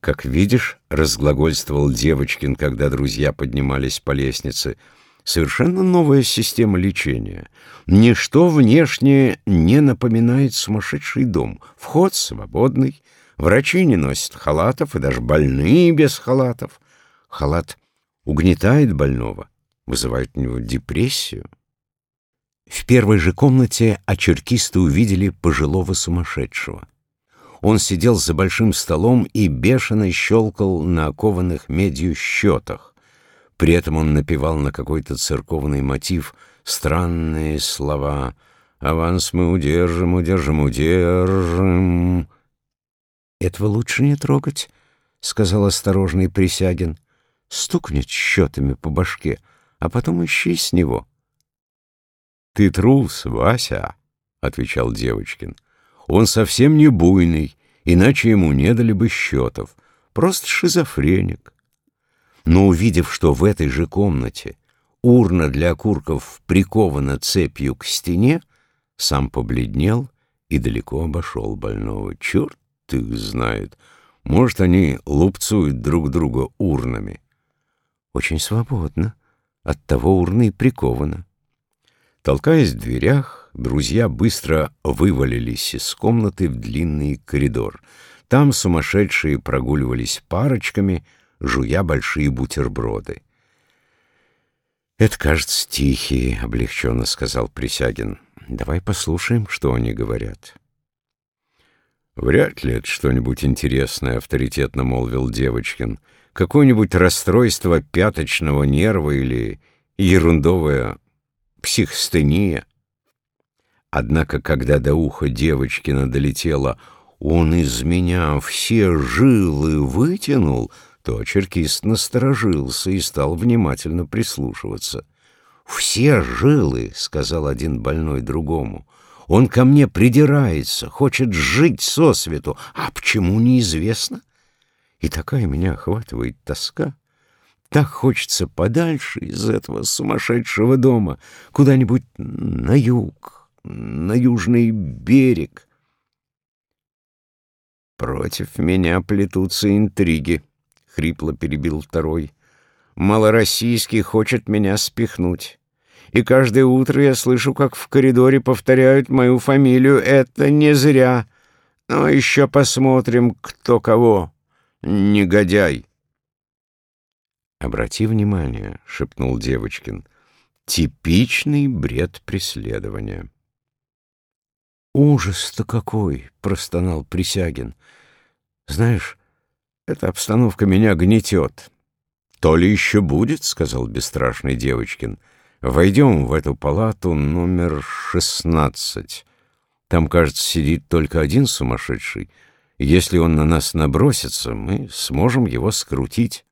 Как видишь, разглагольствовал Девочкин, когда друзья поднимались по лестнице, совершенно новая система лечения. Ничто внешне не напоминает сумасшедший дом. Вход свободный, врачи не носят халатов, и даже больные без халатов. Халат угнетает больного, вызывает у него депрессию. В первой же комнате очеркисты увидели пожилого сумасшедшего. Он сидел за большим столом и бешено щелкал на окованных медью счетах. При этом он напевал на какой-то церковный мотив странные слова «Аванс мы удержим, удержим, удержим». «Этого лучше не трогать», — сказал осторожный Присягин. «Стукнет счетами по башке, а потом ищи с него». «Ты трус, Вася», — отвечал Девочкин. «Он совсем не буйный, иначе ему не дали бы счетов. Просто шизофреник». Но увидев, что в этой же комнате урна для окурков прикована цепью к стене, сам побледнел и далеко обошел больного. Черт их знает. Может, они лупцуют друг друга урнами. Очень свободно. Оттого урны и приковано. Толкаясь в дверях, друзья быстро вывалились из комнаты в длинный коридор. Там сумасшедшие прогуливались парочками, жуя большие бутерброды. «Это, кажется, тихие», — облегченно сказал Присягин. «Давай послушаем, что они говорят». «Вряд ли это что-нибудь интересное», — авторитетно молвил Девочкин. «Какое-нибудь расстройство пяточного нерва или ерундовое психостения. Однако, когда до уха девочкина долетело «он из меня все жилы вытянул», то черкист насторожился и стал внимательно прислушиваться. «Все жилы», — сказал один больной другому, — «он ко мне придирается, хочет жить сосвету, а почему неизвестно?» И такая меня охватывает тоска. Так хочется подальше из этого сумасшедшего дома, куда-нибудь на юг, на южный берег. «Против меня плетутся интриги», — хрипло перебил второй. «Малороссийский хочет меня спихнуть. И каждое утро я слышу, как в коридоре повторяют мою фамилию. Это не зря. Но еще посмотрим, кто кого. Негодяй». «Обрати внимание», — шепнул Девочкин, — «типичный бред преследования». «Ужас-то какой!» — простонал Присягин. «Знаешь, эта обстановка меня гнетет». «То ли еще будет», — сказал бесстрашный Девочкин. «Войдем в эту палату номер шестнадцать. Там, кажется, сидит только один сумасшедший. Если он на нас набросится, мы сможем его скрутить».